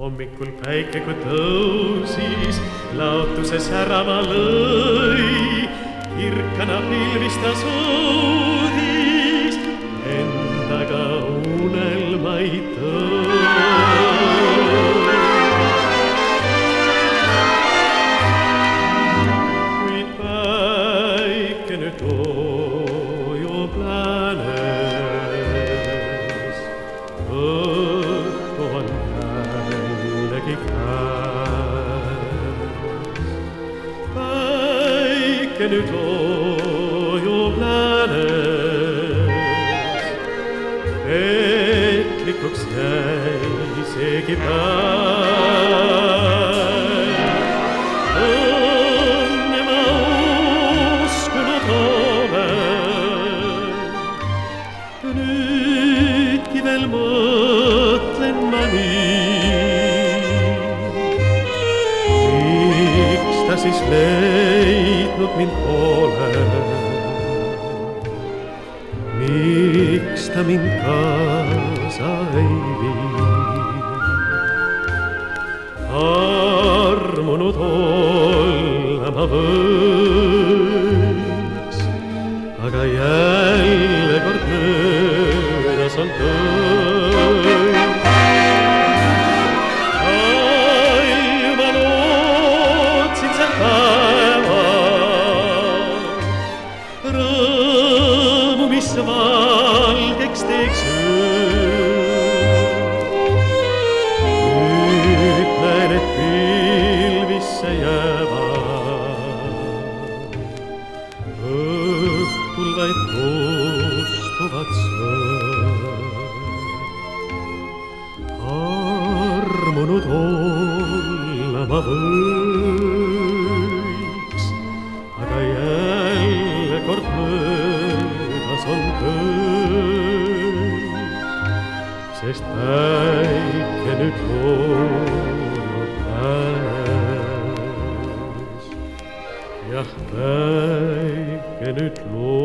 hommikul päike kui tõusis, laotuses särama lõi, kirkana pilvistas uudis, endaga unelmaid tõi. kuid päike nüüd ujub läänes. tenuto io plane et clicox dei se che Thank you. Siis leidnud mind pole? Miks ta mind kaasa ei vii? armunud olla ma võiks, aga jälle kord möödas on kõik. Mis valgeks teeks öö. näen, et pilvisse jäävad. õhtul vaid kustuvad sööd. armunud olla ma võiks, sest päike nüüd loojub läänes. jah, päike nüüd loojub